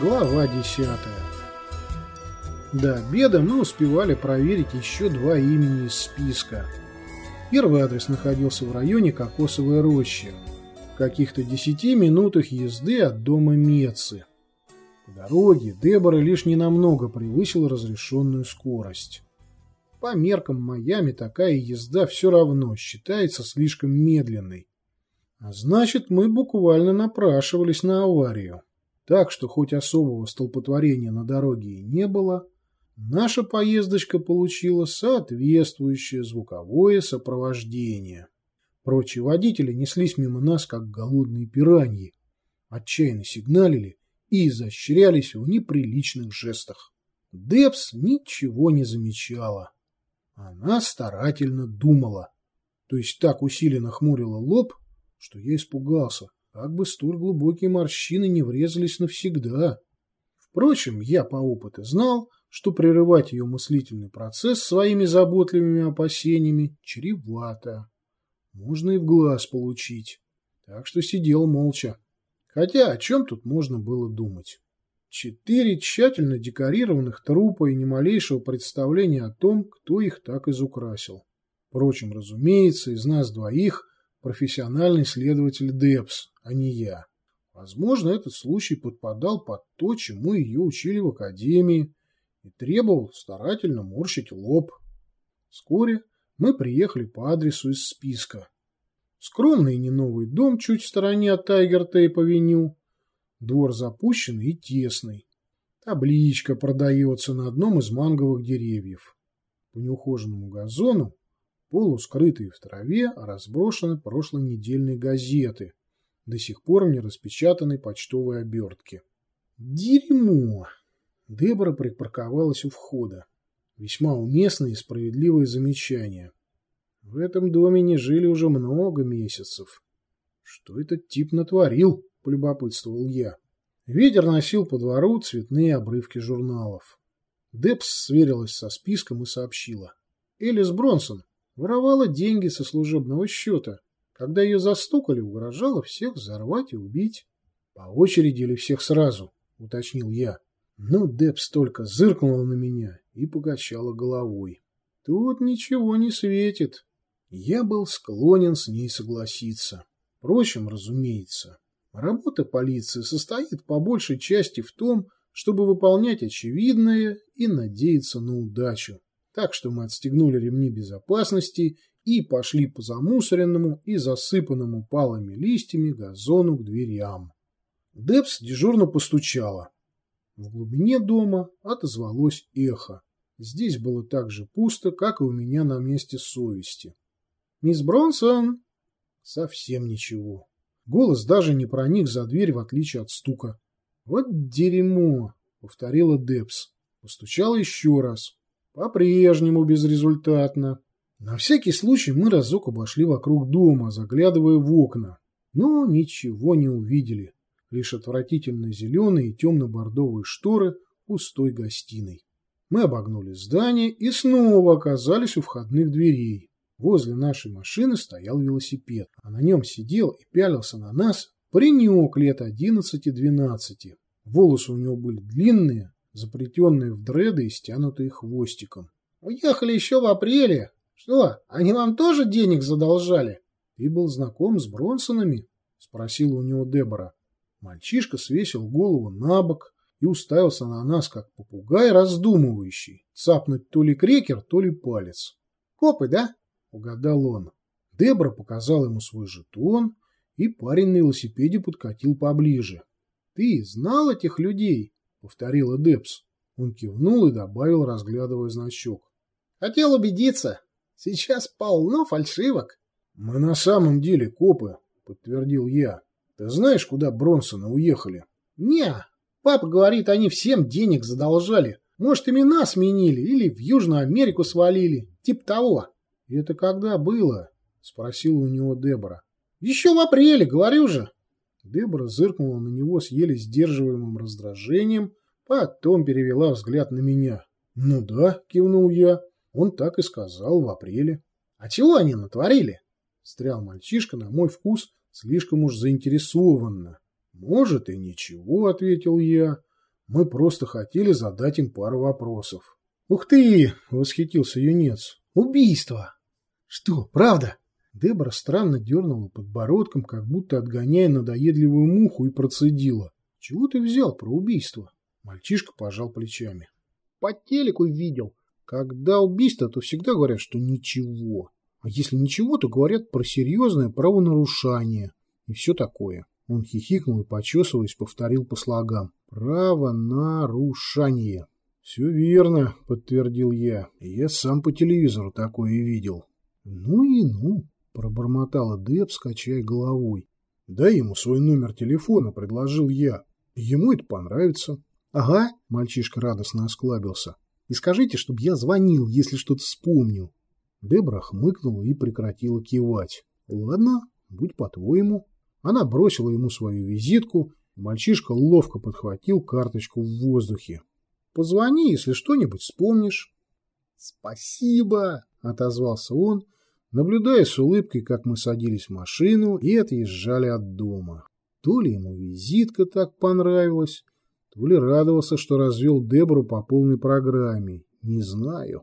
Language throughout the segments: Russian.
Глава десятая. До обеда мы успевали проверить еще два имени из списка. Первый адрес находился в районе Кокосовой рощи, в каких-то десяти минутах езды от дома Мецы. По дороге Дебора лишь ненамного превысила разрешенную скорость. По меркам Майами такая езда все равно считается слишком медленной. А значит, мы буквально напрашивались на аварию. Так что хоть особого столпотворения на дороге и не было, наша поездочка получила соответствующее звуковое сопровождение. Прочие водители неслись мимо нас, как голодные пираньи, отчаянно сигналили и изощрялись в неприличных жестах. Депс ничего не замечала. Она старательно думала, то есть так усиленно хмурила лоб, что я испугался – как бы столь глубокие морщины не врезались навсегда. Впрочем, я по опыту знал, что прерывать ее мыслительный процесс своими заботливыми опасениями чревато. Можно и в глаз получить. Так что сидел молча. Хотя о чем тут можно было думать? Четыре тщательно декорированных трупа и ни малейшего представления о том, кто их так изукрасил. Впрочем, разумеется, из нас двоих профессиональный следователь Депс, а не я. Возможно, этот случай подпадал под то, чему ее учили в академии, и требовал старательно морщить лоб. Вскоре мы приехали по адресу из списка. Скромный не новый дом чуть в стороне от Тайгер-Тейп-авеню. Двор запущенный и тесный. Табличка продается на одном из манговых деревьев. По неухоженному газону, полускрытые в траве, разброшены прошлонедельные газеты, до сих пор в нераспечатанной почтовой обертке. Дерьмо! Дебора припарковалась у входа. Весьма уместное и справедливое замечание. В этом доме не жили уже много месяцев. Что этот тип натворил, полюбопытствовал я. Ветер носил по двору цветные обрывки журналов. Депс сверилась со списком и сообщила. Элис Бронсон воровала деньги со служебного счета. Когда ее застукали, угрожала всех взорвать и убить. По очереди или всех сразу, уточнил я. Но Депс только зыркнула на меня и покачала головой. Тут ничего не светит. Я был склонен с ней согласиться. Впрочем, разумеется, работа полиции состоит по большей части в том, чтобы выполнять очевидное и надеяться на удачу. Так что мы отстегнули ремни безопасности и пошли по замусоренному и засыпанному палыми листьями газону к дверям. Депс дежурно постучала. В глубине дома отозвалось эхо. Здесь было так же пусто, как и у меня на месте совести. «Мисс Бронсон!» Совсем ничего. Голос даже не проник за дверь, в отличие от стука. «Вот дерьмо!» — повторила Депс. Постучала еще раз. По-прежнему безрезультатно. На всякий случай мы разок обошли вокруг дома, заглядывая в окна, но ничего не увидели, лишь отвратительно зеленые и темно-бордовые шторы пустой гостиной. Мы обогнули здание и снова оказались у входных дверей. Возле нашей машины стоял велосипед, а на нем сидел и пялился на нас паренек лет одиннадцати-двенадцати. Волосы у него были длинные, заплетенные в дреды и стянутые хвостиком. «Уехали еще в апреле», что, они вам тоже денег задолжали? Ты был знаком с Бронсонами? Спросила у него Дебора. Мальчишка свесил голову на бок и уставился на нас, как попугай раздумывающий, цапнуть то ли крекер, то ли палец. «Копы, да?» — угадал он. Дебора показал ему свой жетон, и парень на велосипеде подкатил поближе. «Ты знал этих людей?» — повторила Дебс. Он кивнул и добавил, разглядывая значок. «Хотел убедиться. Сейчас полно фальшивок. — Мы на самом деле копы, — подтвердил я. — Ты знаешь, куда Бронсоны уехали? — Не. Папа говорит, они всем денег задолжали. Может, имена сменили или в Южную Америку свалили. Тип того. Это когда было? Спросила у него Дебора. Еще в апреле, говорю же. Дебора зыркнула на него с еле сдерживаемым раздражением, потом перевела взгляд на меня. «Ну да», — кивнул я, — «он так и сказал в апреле». «А чего они натворили?» — стрял мальчишка на мой вкус слишком уж заинтересованно. «Может, и ничего», — ответил я. «Мы просто хотели задать им пару вопросов». «Ух ты!» — восхитился юнец. «Убийство!» «Что, правда?» Дебора странно дернула подбородком, как будто отгоняя надоедливую муху, и процедила. «Чего ты взял про убийство?» Мальчишка пожал плечами. «По телеку видел. Когда убийство, то всегда говорят, что ничего. А если ничего, то говорят про серьезное правонарушение и все такое». Он хихикнул и, почесываясь, повторил по слогам. «Правонарушание». «Все верно», — подтвердил я. «Я сам по телевизору такое видел». «Ну и ну», — пробормотала Деб, скачая головой. «Дай ему свой номер телефона», — предложил я. «Ему это понравится». «Ага», — мальчишка радостно осклабился. «И скажите, чтобы я звонил, если что-то вспомню». Дебра хмыкнула и прекратила кивать. «Ладно, будь по-твоему». Она бросила ему свою визитку, мальчишка ловко подхватил карточку в воздухе. «Позвони, если что-нибудь вспомнишь». «Спасибо», — отозвался он, — наблюдая с улыбкой, как мы садились в машину и отъезжали от дома. То ли ему визитка так понравилась, то ли радовался, что развел Дебру по полной программе. Не знаю.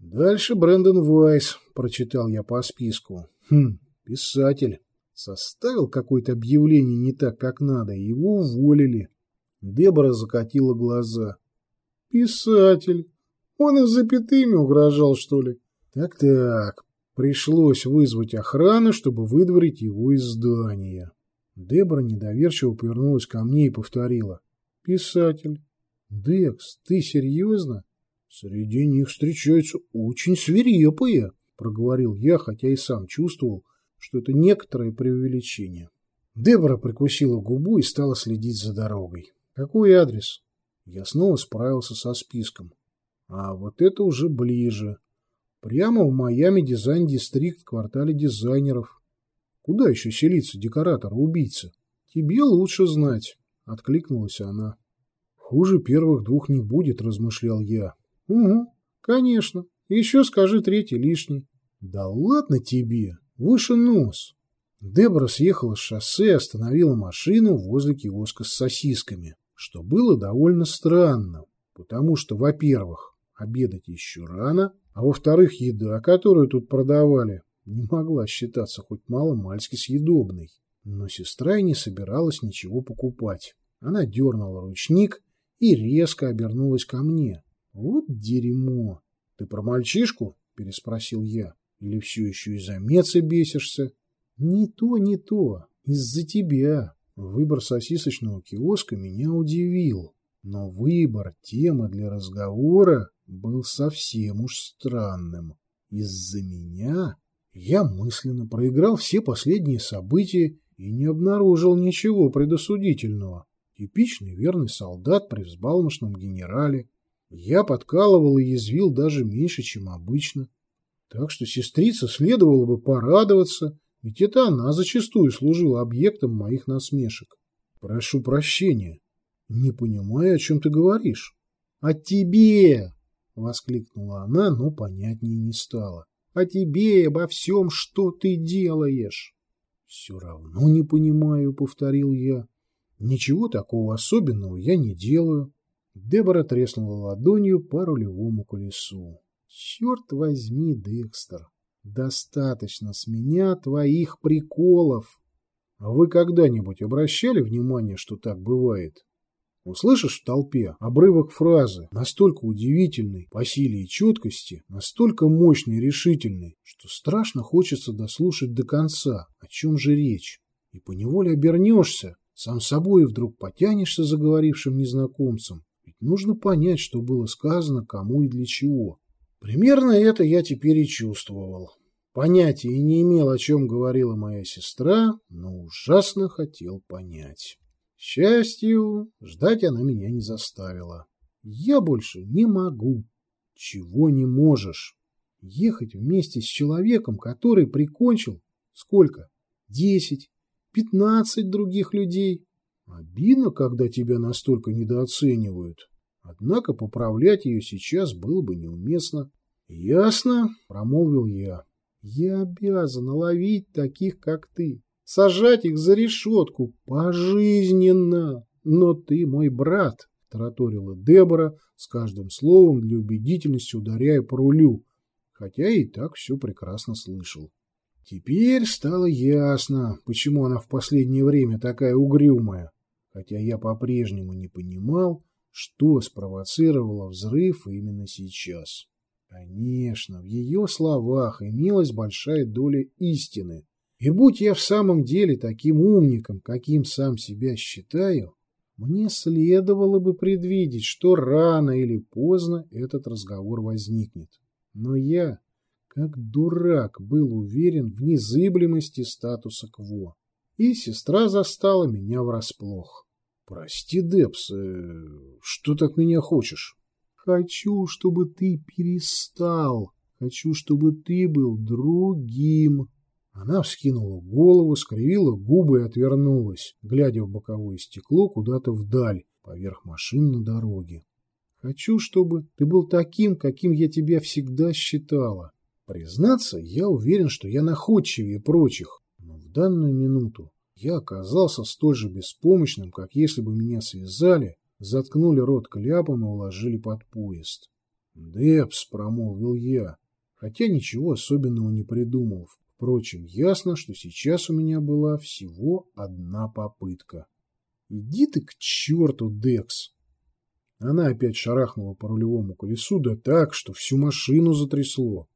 Дальше Брэндон Вайс, прочитал я по списку. Хм, писатель. Составил какое-то объявление не так, как надо, и его уволили. Дебора закатила глаза. Писатель. Он и запятыми угрожал, что ли? Так-так, Пришлось вызвать охрану, чтобы выдворить его из здания. Дебра недоверчиво повернулась ко мне и повторила. «Писатель. Декс, ты серьезно?» «Среди них встречаются очень свирепые», — проговорил я, хотя и сам чувствовал, что это некоторое преувеличение. Дебра прикусила губу и стала следить за дорогой. «Какой адрес?» Я снова справился со списком. «А вот это уже ближе. Прямо в Майами Дизайн Дистрикт, квартале дизайнеров. Куда еще селиться декоратора-убийца? Тебе лучше знать, — откликнулась она. Хуже первых двух не будет, — размышлял я. Угу, конечно. Еще скажи третий лишний. Да ладно тебе, выше нос. Дебора съехала с шоссе и остановила машину возле киоска с сосисками, что было довольно странно, потому что, во-первых, обедать еще рано, а во-вторых, еда, которую тут продавали, не могла считаться хоть мало-мальски съедобной. Но сестра и не собиралась ничего покупать. Она дернула ручник и резко обернулась ко мне. «Вот дерьмо!» «Ты про мальчишку?» – переспросил я. «Или все еще из-за Меца бесишься?» «Не то, не то. Из-за тебя». Выбор сосисочного киоска меня удивил. Но выбор темы для разговора был совсем уж странным. Из-за меня я мысленно проиграл все последние события и не обнаружил ничего предосудительного. Типичный верный солдат при взбалмошном генерале. Я подкалывал и язвил даже меньше, чем обычно. Так что сестрица следовало бы порадоваться, ведь это она зачастую служила объектом моих насмешек. Прошу прощения. Не понимаю, о чем ты говоришь. О тебе! — воскликнула она, но понятнее не стало. — О тебе, обо всем, что ты делаешь. — Все равно не понимаю, — повторил я. — Ничего такого особенного я не делаю. Дебора треснула ладонью по рулевому колесу. — Черт возьми, Декстер, достаточно с меня твоих приколов. А вы когда-нибудь обращали внимание, что так бывает? — Услышишь в толпе обрывок фразы, настолько удивительный по силе и четкости, настолько мощный и решительный, что страшно хочется дослушать до конца, о чем же речь. И поневоле обернешься, сам собой вдруг потянешься за говорившим незнакомцем. Нужно понять, что было сказано, кому и для чего. Примерно это я теперь и чувствовал. Понятия не имел, о чем говорила моя сестра, но ужасно хотел понять счастью, ждать она меня не заставила. Я больше не могу. Чего не можешь? Ехать вместе с человеком, который прикончил сколько? Десять, пятнадцать других людей. Обидно, когда тебя настолько недооценивают. Однако поправлять ее сейчас было бы неуместно. «Ясно», — промолвил я. «Я обязан ловить таких, как ты, сажать их за решетку пожизненно. Но ты мой брат», — тараторила Дебора, с каждым словом для убедительности ударяя по рулю, хотя и так все прекрасно слышал. Теперь стало ясно, почему она в последнее время такая угрюмая, хотя я по-прежнему не понимал, что спровоцировало взрыв именно сейчас. Конечно, в ее словах имелась большая доля истины. И будь я в самом деле таким умником, каким сам себя считаю, мне следовало бы предвидеть, что рано или поздно этот разговор возникнет. Но я, как дурак, был уверен в незыблемости статуса КВО. И сестра застала меня врасплох. Прости, Депс, э, что так меня хочешь? Хочу, чтобы ты перестал. Хочу, чтобы ты был другим. Она вскинула голову, скривила губы и отвернулась, глядя в боковое стекло куда-то вдаль, поверх машин на дороге. Хочу, чтобы ты был таким, каким я тебя всегда считала. Признаться, я уверен, что я находчивее прочих, но в данную минуту я оказался столь же беспомощным, как если бы меня связали, заткнули рот кляпом и уложили под поезд. «Депс», — промолвил я, хотя ничего особенного не придумал. Впрочем, ясно, что сейчас у меня была всего одна попытка. «Иди ты к черту, Декс!» Она опять шарахнула по рулевому колесу, да так, что всю машину затрясло.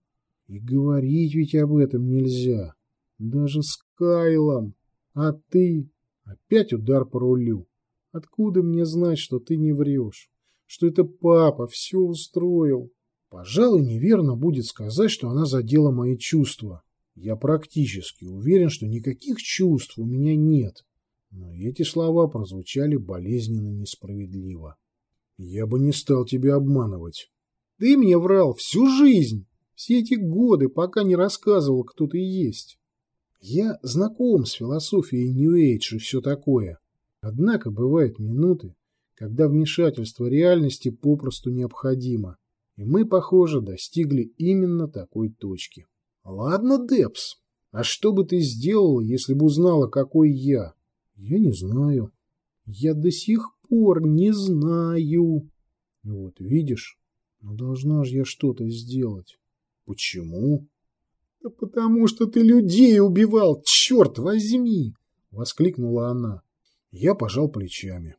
И говорить ведь об этом нельзя. Даже с Кайлом. А ты... Опять удар по рулю. Откуда мне знать, что ты не врешь? Что это папа все устроил? Пожалуй, неверно будет сказать, что она задела мои чувства. Я практически уверен, что никаких чувств у меня нет. Но эти слова прозвучали болезненно несправедливо. Я бы не стал тебя обманывать. Ты мне врал всю жизнь, все эти годы, пока не рассказывал, кто ты есть. Я знаком с философией Нью-Эйдж и все такое. Однако бывают минуты, когда вмешательство реальности попросту необходимо. И мы, похоже, достигли именно такой точки. Ладно, Депс, а что бы ты сделала, если бы узнала, какой я? Я не знаю. Я до сих пор не знаю. Вот, видишь, но должна же я что-то сделать. Почему? «Да потому что ты людей убивал, черт возьми!» — воскликнула она. Я пожал плечами.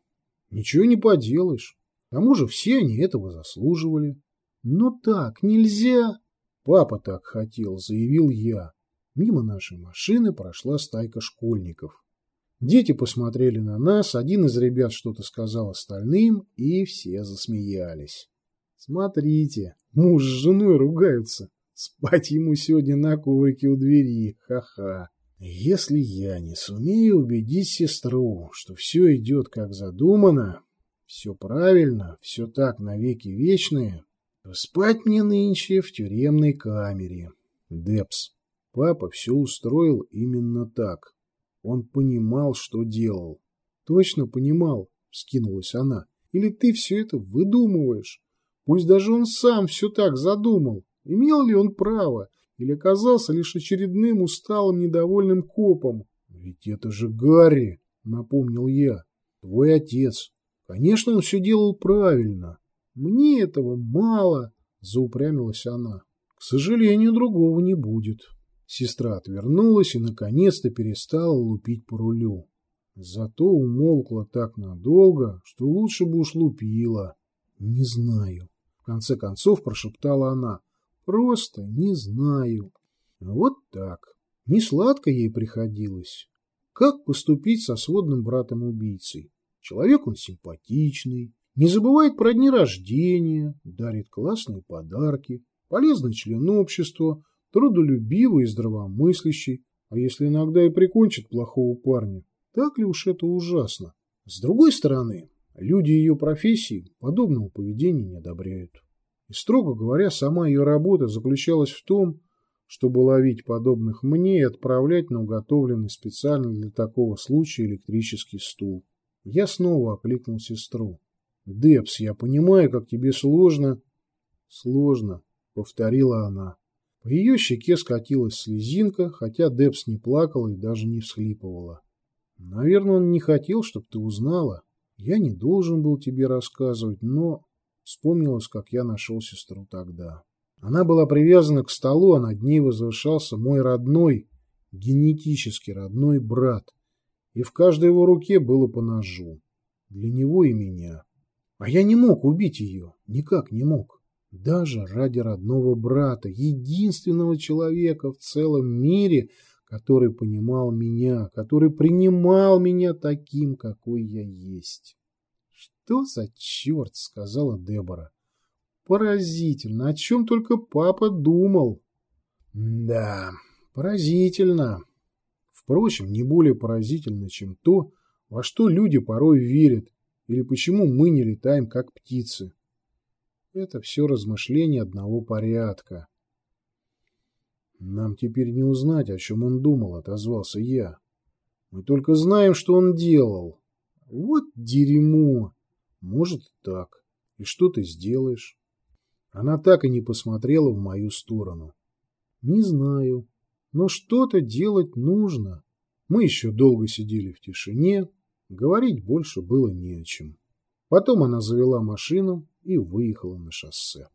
«Ничего не поделаешь. К тому же все они этого заслуживали». «Но так нельзя!» «Папа так хотел», — заявил я. Мимо нашей машины прошла стайка школьников. Дети посмотрели на нас, один из ребят что-то сказал остальным, и все засмеялись. «Смотрите, муж с женой ругаются. Спать ему сегодня на коврике у двери. Ха-ха. Если я не сумею убедить сестру, что все идет как задумано, все правильно, все так навеки вечные, то спать мне нынче в тюремной камере. Депс. Папа все устроил именно так. Он понимал, что делал. Точно понимал, вскинулась она. Или ты все это выдумываешь? Пусть даже он сам все так задумал. Имел ли он право, или оказался лишь очередным усталым недовольным копом? «Ведь это же Гарри!» — напомнил я. «Твой отец. Конечно, он все делал правильно. Мне этого мало!» — заупрямилась она. «К сожалению, другого не будет». Сестра отвернулась и наконец-то перестала лупить по рулю. Зато умолкла так надолго, что лучше бы уж лупила. «Не знаю», — в конце концов прошептала она. Просто не знаю. Вот так. Не сладко ей приходилось. Как поступить со сводным братом-убийцей? Человек он симпатичный, не забывает про дни рождения, дарит классные подарки, полезный член общества, трудолюбивый и здравомыслящий, а если иногда и прикончит плохого парня, так ли уж это ужасно? С другой стороны, Люди ее профессии подобного поведения не одобряют. И, строго говоря, сама ее работа заключалась в том, чтобы ловить подобных мне и отправлять на уготовленный специально для такого случая электрический стул. Я снова окликнул сестру. «Депс, я понимаю, как тебе сложно». «Сложно», — повторила она. По ее щеке скатилась слезинка, хотя Депс не плакала и даже не всхлипывала. «Наверное, он не хотел, чтобы ты узнала. Я не должен был тебе рассказывать, но...» Вспомнилось, как я нашел сестру тогда. Она была привязана к столу, а над ней возвышался мой родной, генетически родной брат. И в каждой его руке было по ножу. Для него и меня. А я не мог убить ее. Никак не мог. Даже ради родного брата, единственного человека в целом мире, который понимал меня, который принимал меня таким, какой я есть. «Что за черт?» — сказала Дебора. Поразительно, о чем только папа думал. Да, поразительно. Впрочем, не более поразительно, чем то, во что люди порой верят, или почему мы не летаем, как птицы. Это все размышления одного порядка. Нам теперь не узнать, о чем он думал, отозвался я. Мы только знаем, что он делал. Вот дерьмо. Может, так. И что ты сделаешь? Она так и не посмотрела в мою сторону. Не знаю, но что-то делать нужно. Мы еще долго сидели в тишине, говорить больше было не о чем. Потом она завела машину и выехала на шоссе.